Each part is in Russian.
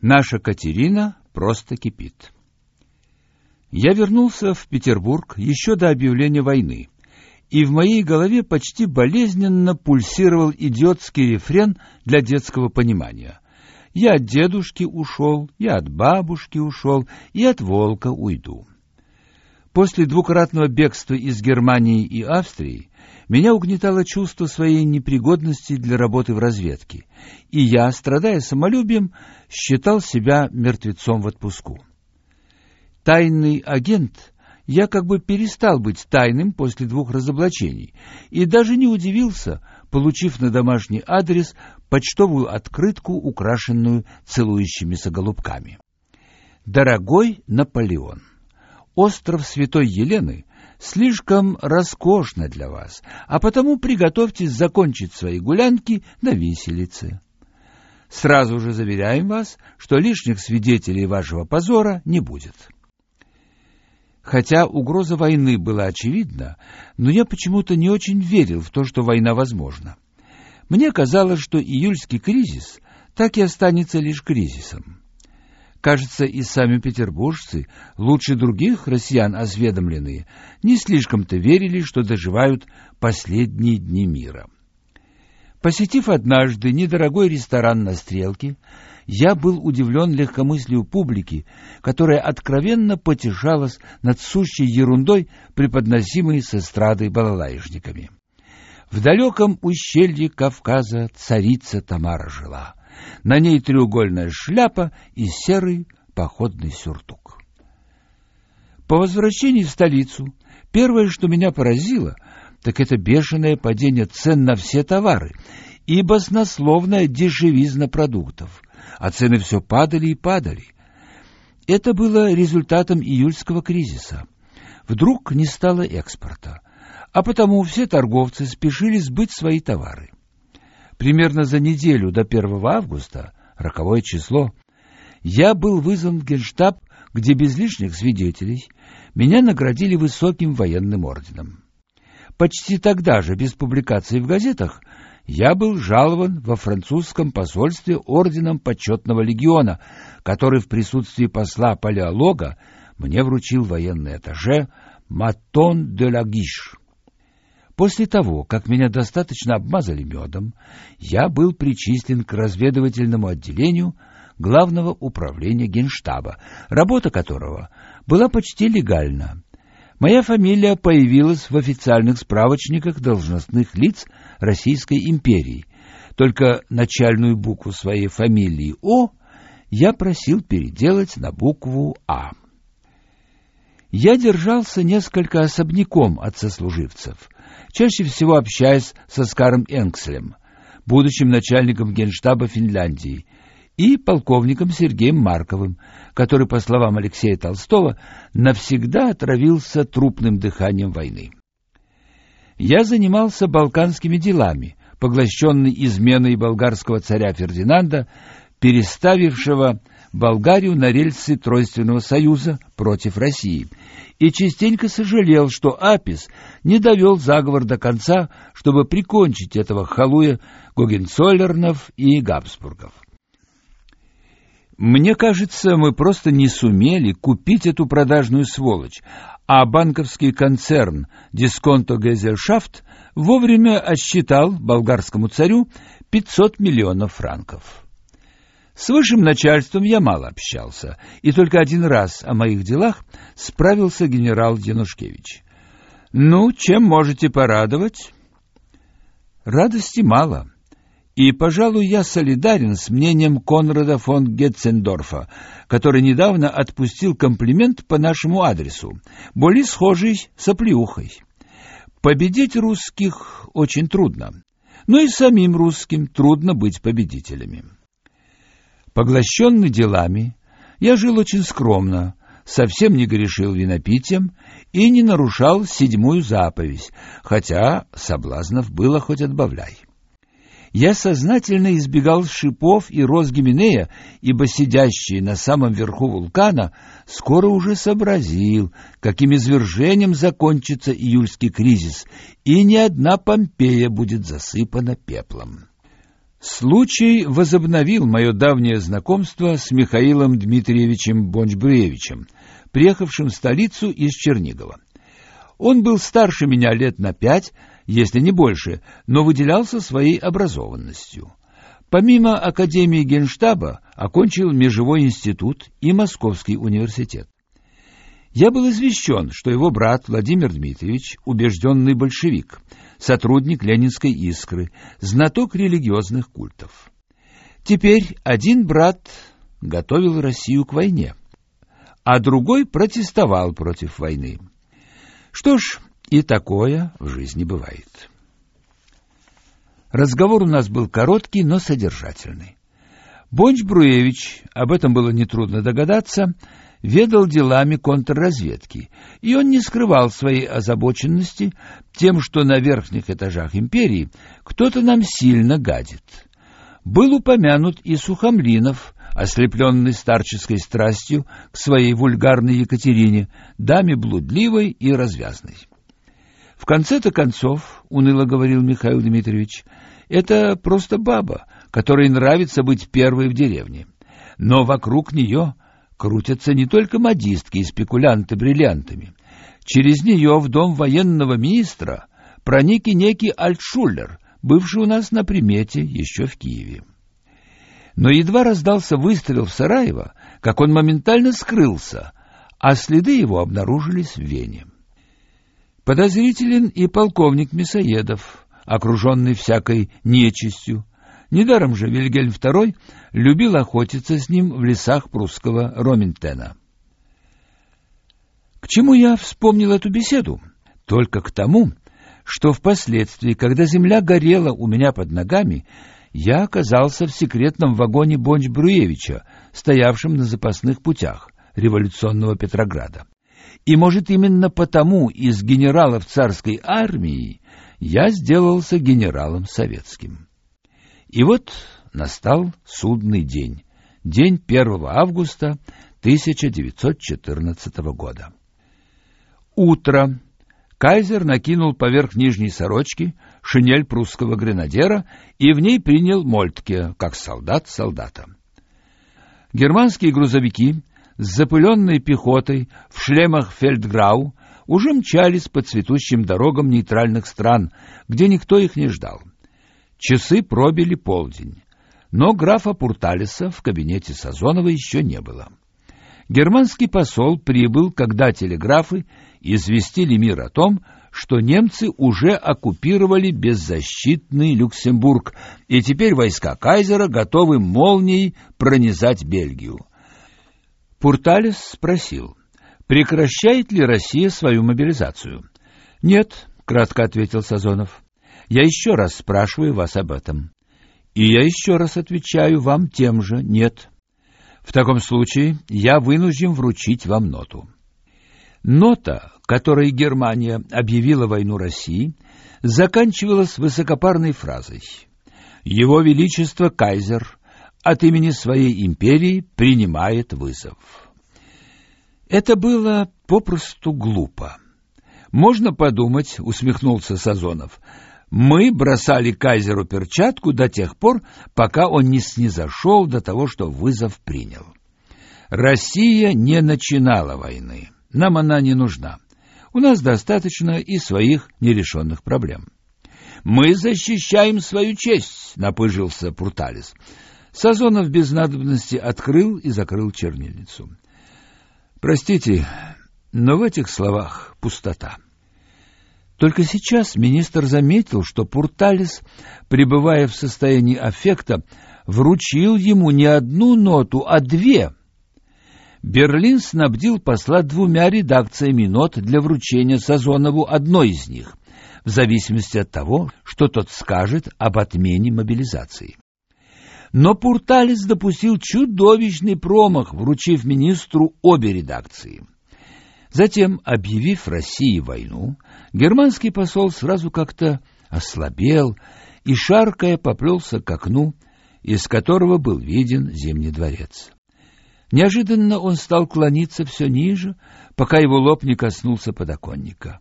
Наша Катерина просто кипит. Я вернулся в Петербург еще до объявления войны, и в моей голове почти болезненно пульсировал идиотский рефрен для детского понимания. Я от дедушки ушел, я от бабушки ушел, и от волка уйду. После двукратного бегства из Германии и Австрии меня угнетало чувство своей непригодности для работы в разведке, и я, страдая самолюбием, считал себя мертвецом в отпуску. Тайный агент я как бы перестал быть тайным после двух разоблачений и даже не удивился, получив на домашний адрес почтовую открытку, украшенную целующимися голубками. Дорогой Наполеон, остров Святой Елены слишком роскошно для вас, а потому приготовьтесь закончить свои гулянки на виселице. Сразу же заверяем вас, что лишних свидетелей вашего позора не будет. Хотя угроза войны была очевидна, но я почему-то не очень верил в то, что война возможна. Мне казалось, что июльский кризис так и останется лишь кризисом. Кажется, и сами петербуржцы, лучше других россиян осведомленные, не слишком-то верили, что доживают последние дни мира. Посетив однажды недорогой ресторан на Стрелке, я был удивлен легкомыслию публики, которая откровенно потешалась над сущей ерундой, преподносимой с эстрады балалаишниками. В далеком ущелье Кавказа царица Тамара жила. На ней треугольная шляпа и серый походный сюртук. По возвращении в столицу первое, что меня поразило, так это бешеное падение цен на все товары и баснословная дешевизна продуктов, а цены все падали и падали. Это было результатом июльского кризиса. Вдруг не стало экспорта, а потому все торговцы спешили сбыть свои товары. Примерно за неделю до 1 августа, роковое число, я был вызван в Генштаб, где без лишних свидетелей меня наградили высоким военным орденом. Почти тогда же, без публикации в газетах, я был жалован во французском посольстве орденом почетного легиона, который в присутствии посла Палеолога мне вручил военный этаже «Матон де ла Гиш». После того, как меня достаточно обмазали медом, я был причислен к разведывательному отделению Главного управления Генштаба, работа которого была почти легальна. Моя фамилия появилась в официальных справочниках должностных лиц Российской империи. Только начальную букву своей фамилии О я просил переделать на букву А. Я держался несколько особняком от сослуживцев — чаще всего общаясь со Скаром Энкселем, будущим начальником генштаба Финляндии, и полковником Сергеем Марковым, который, по словам Алексея Толстого, навсегда отравился трупным дыханием войны. Я занимался балканскими делами, поглощенный изменой болгарского царя Фердинанда, переставившего Болгарию на рельсы Тройственного союза против России, и частенько сожалел, что Апис не довел заговор до конца, чтобы прикончить этого халуя Гогенцоллернов и Габсбургов. Мне кажется, мы просто не сумели купить эту продажную сволочь, а банковский концерн Дисконто Гезельшафт вовремя отсчитал болгарскому царю 500 миллионов франков. С высшим начальством я мало общался, и только один раз о моих делах справился генерал Янушкевич. «Ну, чем можете порадовать?» Радости мало. И, пожалуй, я солидарен с мнением Конрада фон Гетцендорфа, который недавно отпустил комплимент по нашему адресу, более схожий с оплеухой. Победить русских очень трудно, но и самим русским трудно быть победителями. Поглощенный делами, я жил очень скромно, совсем не грешил винопитием и не нарушал седьмую заповедь, хотя соблазнов было хоть отбавляй. Я сознательно избегал шипов и роз Гименея, ибо сидящий на самом верху вулкана скоро уже сообразил, каким извержением закончится июльский кризис, и ни одна Помпея будет засыпана пеплом. Случай возобновил мое давнее знакомство с Михаилом Дмитриевичем Бончбруевичем, приехавшим в столицу из Чернигова. Он был старше меня лет на пять, если не больше, но выделялся своей образованностью. Помимо Академии Генштаба, окончил Межевой институт и Московский университет. Я был извещен, что его брат Владимир Дмитриевич – убежденный большевик, сотрудник Ленинской искры, знаток религиозных культов. Теперь один брат готовил Россию к войне, а другой протестовал против войны. Что ж, и такое в жизни бывает. Разговор у нас был короткий, но содержательный. Бонч-Бруевич, об этом было нетрудно догадаться, ведал делами контрразведки, и он не скрывал своей озабоченности тем, что на верхних этажах империи кто-то нам сильно гадит. Был упомянут и Сухомлинов, ослепленный старческой страстью к своей вульгарной Екатерине, даме блудливой и развязной. В конце-то концов, уныло говорил Михаил Дмитриевич, это просто баба, которой нравится быть первой в деревне. Но вокруг нее крутятся не только модистки и спекулянты бриллиантами. Через нее в дом военного министра проник и некий Альтшуллер, бывший у нас на примете еще в Киеве. Но едва раздался выстрел в Сараево, как он моментально скрылся, а следы его обнаружились в Вене. Подозрителен и полковник Мясоедов, окруженный всякой нечистью. Недаром же Вильгельм II любил охотиться с ним в лесах прусского Роминтена. К чему я вспомнил эту беседу? Только к тому, что впоследствии, когда земля горела у меня под ногами, я оказался в секретном вагоне Бонч-Бруевича, стоявшем на запасных путях революционного Петрограда. И, может, именно потому из генералов царской армии я сделался генералом советским. И вот настал судный день, день 1 августа 1914 года. Утро. Кайзер накинул поверх нижней сорочки шинель прусского гренадера и в ней принял Мольтке, как солдат солдата. Германские грузовики с запыленной пехотой в шлемах фельдграу уже мчались по цветущим дорогам нейтральных стран, где никто их не ждал. Часы пробили полдень, но графа Пурталиса в кабинете Сазонова еще не было. Германский посол прибыл, когда телеграфы известили мир о том, что немцы уже оккупировали беззащитный Люксембург, и теперь войска кайзера готовы молнией пронизать Бельгию. Пурталис спросил, прекращает ли Россия свою мобилизацию. «Нет», — кратко ответил Сазонов. «Я еще раз спрашиваю вас об этом». «И я еще раз отвечаю вам тем же «нет». В таком случае я вынужден вручить вам ноту. Нота, которой Германия объявила войну России, заканчивалась высокопарной фразой «Его Величество Кайзер от имени своей империи принимает вызов». Это было попросту глупо. Можно подумать, усмехнулся Сазонов. Мы бросали кайзеру перчатку до тех пор, пока он не снизошел до того, что вызов принял. Россия не начинала войны. Нам она не нужна. У нас достаточно и своих нерешенных проблем. Мы защищаем свою честь, напыжился Пурталис. Сазонов без надобности открыл и закрыл чернильницу. Простите, но в этих словах пустота. Только сейчас министр заметил, что Пурталис, пребывая в состоянии аффекта, вручил ему не одну ноту, а две. Берлин снабдил посла двумя редакциями нот для вручения Сазонову одной из них, в зависимости от того, что тот скажет об отмене мобилизации. Но Пурталис допустил чудовищный промах, вручив министру обе редакции. Затем, объявив России войну, германский посол сразу как-то ослабел и, шаркая, поплелся к окну, из которого был виден Зимний дворец. Неожиданно он стал клониться все ниже, пока его лоб не коснулся подоконника.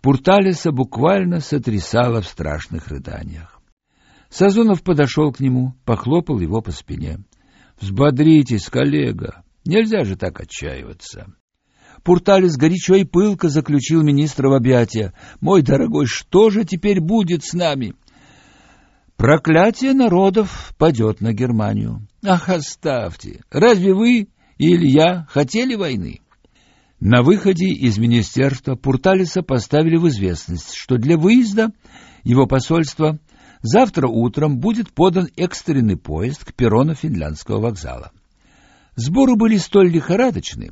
Пурталиса буквально сотрясало в страшных рыданиях. Сазонов подошел к нему, похлопал его по спине. «Взбодритесь, коллега, нельзя же так отчаиваться». Пурталис горячо и пылко заключил министра в объятия. «Мой дорогой, что же теперь будет с нами?» «Проклятие народов падет на Германию». «Ах, оставьте! Разве вы или я хотели войны?» На выходе из министерства Пурталиса поставили в известность, что для выезда его посольства завтра утром будет подан экстренный поезд к перрону финляндского вокзала. Сборы были столь лихорадочны,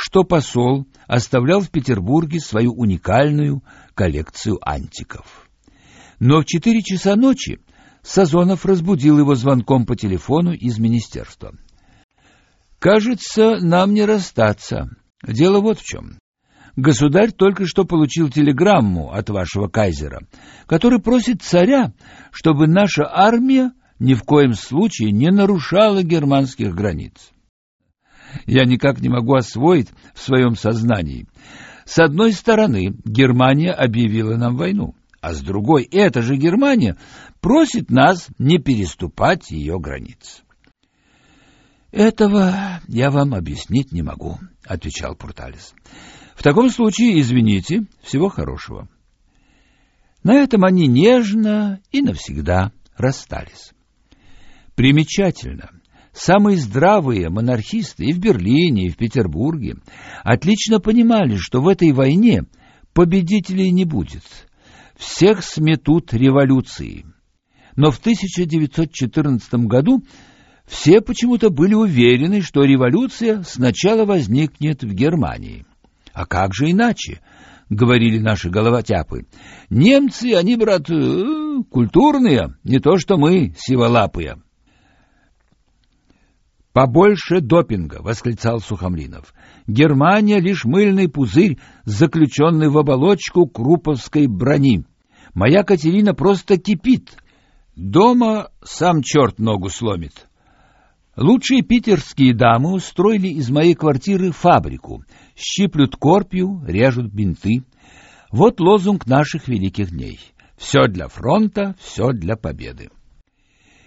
что посол оставлял в Петербурге свою уникальную коллекцию антиков. Но в четыре часа ночи Сазонов разбудил его звонком по телефону из министерства. «Кажется, нам не расстаться. Дело вот в чем. Государь только что получил телеграмму от вашего кайзера, который просит царя, чтобы наша армия ни в коем случае не нарушала германских границ. Я никак не могу освоить в своем сознании. С одной стороны, Германия объявила нам войну, а с другой, эта же Германия просит нас не переступать ее границ. «Этого я вам объяснить не могу», — отвечал Пурталис. «В таком случае, извините, всего хорошего». На этом они нежно и навсегда расстались. Примечательно, самые здравые монархисты и в Берлине, и в Петербурге отлично понимали, что в этой войне победителей не будет. Всех сметут революции. Но в 1914 году все почему-то были уверены, что революция сначала возникнет в Германии. А как же иначе? говорили наши головотяпы. Немцы, они, брат, э, культурные, не то что мы, сиволапые. «Побольше допинга!» — восклицал Сухомлинов. «Германия — лишь мыльный пузырь, заключенный в оболочку круповской брони. Моя Катерина просто кипит. Дома сам черт ногу сломит». Лучшие питерские дамы устроили из моей квартиры фабрику. Щиплют корпью, режут бинты. Вот лозунг наших великих дней. Все для фронта, все для победы.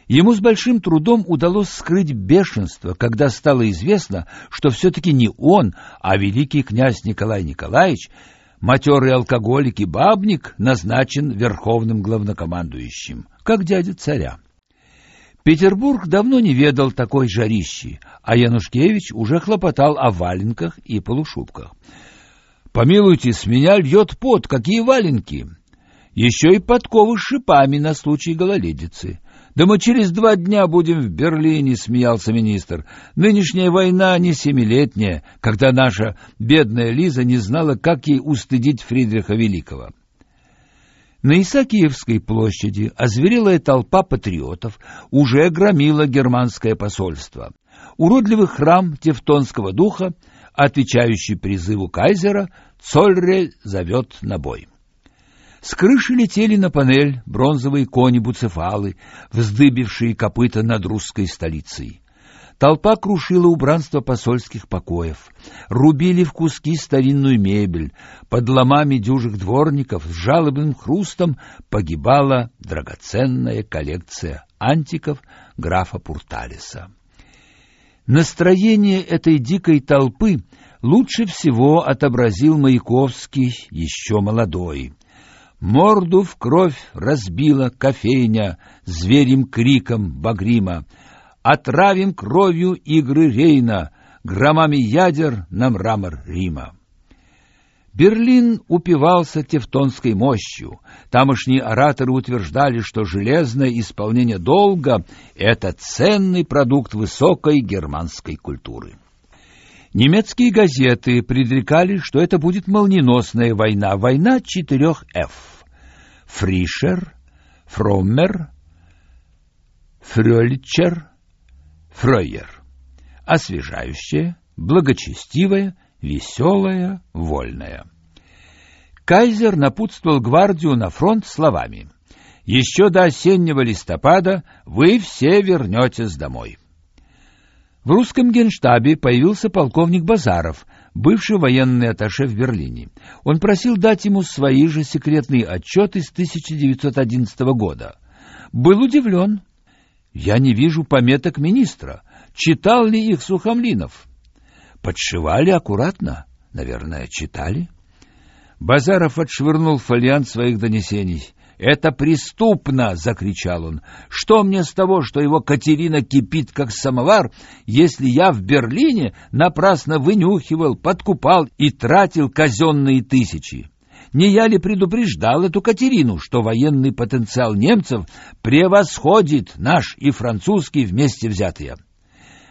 Ему с большим трудом удалось скрыть бешенство, когда стало известно, что все-таки не он, а великий князь Николай Николаевич, матерый алкоголик и бабник, назначен верховным главнокомандующим, как дядя царя. Петербург давно не ведал такой жарищи, а Янушкевич уже хлопотал о валенках и полушубках. «Помилуйте, с меня льет пот, какие валенки!» Еще и подковы с шипами на случай гололедицы. Да мы через два дня будем в Берлине, смеялся министр. Нынешняя война не семилетняя, когда наша бедная Лиза не знала, как ей устыдить Фридриха Великого. На Исаакиевской площади озверелая толпа патриотов уже громила германское посольство. Уродливый храм Тевтонского духа, отвечающий призыву кайзера, Цольре зовет на бой. С крыши летели на панель бронзовые кони-буцефалы, вздыбившие копыта над русской столицей. Толпа крушила убранство посольских покоев, рубили в куски старинную мебель, под ломами дюжих дворников с жалобным хрустом погибала драгоценная коллекция антиков графа Пурталиса. Настроение этой дикой толпы лучше всего отобразил Маяковский, еще молодой. Морду в кровь разбила кофейня зверем криком багрима — Отравим кровью игры Рейна, громами ядер на мрамор Рима. Берлин упивался тевтонской мощью. Тамошние ораторы утверждали, что железное исполнение долга — это ценный продукт высокой германской культуры. Немецкие газеты предрекали, что это будет молниеносная война, война четырех «Ф». Фришер, Фроммер, Фрёльчер, Фройер. Освежающая, благочестивая, веселая, вольная. Кайзер напутствовал гвардию на фронт словами «Еще до осеннего листопада вы все вернетесь домой». В русском генштабе появился полковник Базаров, бывший военный атташе в Берлине. Он просил дать ему свои же секретные отчеты с 1911 года. Был удивлен. Я не вижу пометок министра. Читал ли их Сухомлинов? Подшивали аккуратно. Наверное, читали. Базаров отшвырнул фолиант своих донесений. «Это преступно!» — закричал он. «Что мне с того, что его Катерина кипит, как самовар, если я в Берлине напрасно вынюхивал, подкупал и тратил казенные тысячи? Не я ли предупреждал эту Катерину, что военный потенциал немцев превосходит наш и французский вместе взятые?»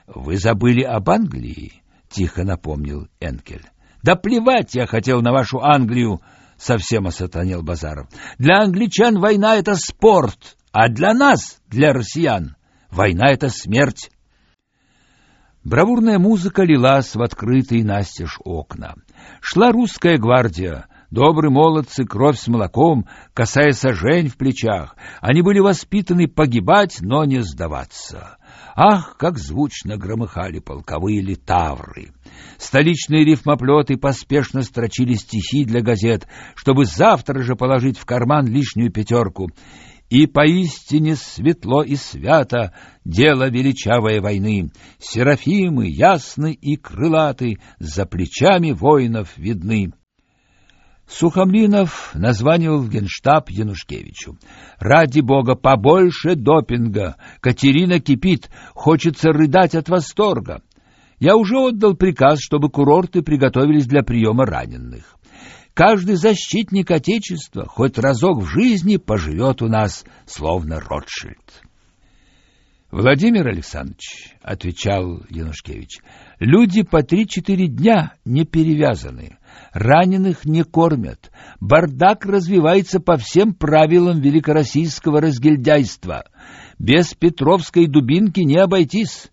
«Вы забыли об Англии?» — тихо напомнил Энкель. «Да плевать я хотел на вашу Англию!» Совсем осатанел Базаров. Для англичан война это спорт, а для нас, для россиян, война это смерть. Бравурная музыка лилась в открытые настежь окна. Шла русская гвардия, добрые молодцы, кровь с молоком, касаясь сажень в плечах. Они были воспитаны погибать, но не сдаваться. Ах, как звучно громыхали полковые литавры! Столичные рифмоплеты поспешно строчили стихи для газет, чтобы завтра же положить в карман лишнюю пятерку. И поистине светло и свято дело величавой войны. Серафимы ясны и крылаты, за плечами воинов видны. Сухомлинов названивал в генштаб Янушкевичу. «Ради бога, побольше допинга! Катерина кипит, хочется рыдать от восторга. Я уже отдал приказ, чтобы курорты приготовились для приема раненых. Каждый защитник Отечества хоть разок в жизни поживет у нас, словно Ротшильд». Владимир Александрович, отвечал Янушкевич, люди по три-четыре дня не перевязаны, раненых не кормят, бардак развивается по всем правилам великороссийского разгильдяйства. Без Петровской дубинки не обойтись.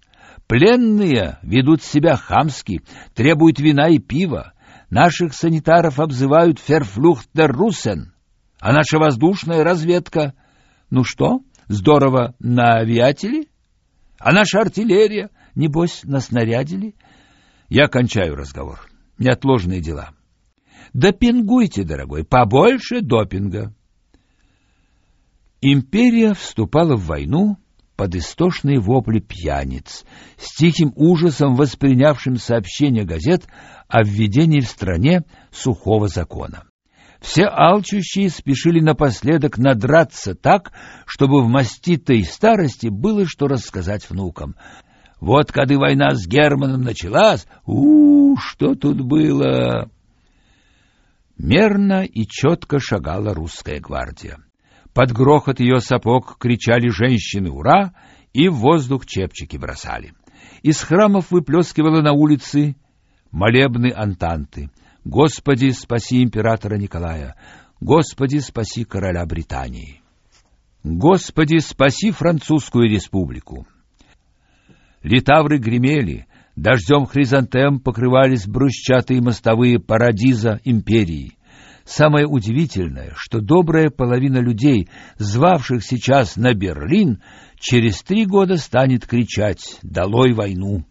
Пленные ведут себя хамски, требуют вина и пива. Наших санитаров обзывают «ферфлюхтер Руссен», а наша воздушная разведка... Ну что, здорово на авиателе? А наша артиллерия, небось, наснарядили? Я кончаю разговор. Неотложные дела. Допингуйте, дорогой, побольше допинга. Империя вступала в войну под истошные вопли пьяниц, с тихим ужасом воспринявшим сообщение газет о введении в стране сухого закона. Все алчущие спешили напоследок надраться так, чтобы в маститой старости было что рассказать внукам. Вот когда война с Германом началась, у, -у, что тут было? Мерно и четко шагала русская гвардия. Под грохот ее сапог кричали женщины «Ура!» и в воздух чепчики бросали. Из храмов выплескивала на улицы молебны антанты. Господи, спаси императора Николая! Господи, спаси короля Британии! Господи, спаси французскую республику! Литавры гремели, дождем хризантем покрывались брусчатые мостовые парадиза империи. Самое удивительное, что добрая половина людей, звавших сейчас на Берлин, через три года станет кричать «Долой войну!».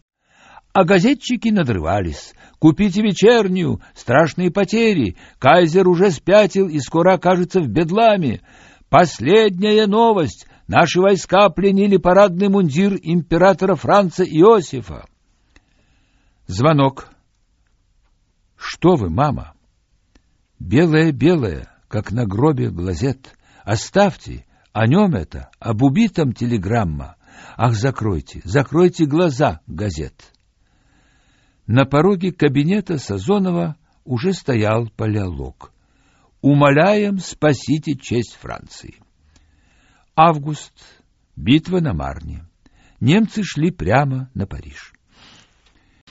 А газетчики надрывались. «Купите вечернюю! Страшные потери! Кайзер уже спятил и скоро окажется в бедламе! Последняя новость! Наши войска пленили парадный мундир императора Франца Иосифа!» Звонок. «Что вы, мама?» «Белое-белое, как на гробе глазет. Оставьте, о нем это, об убитом телеграмма. Ах, закройте, закройте глаза газет!» На пороге кабинета Сазонова уже стоял палеолог. «Умоляем, спасите честь Франции». Август. Битва на Марне. Немцы шли прямо на Париж.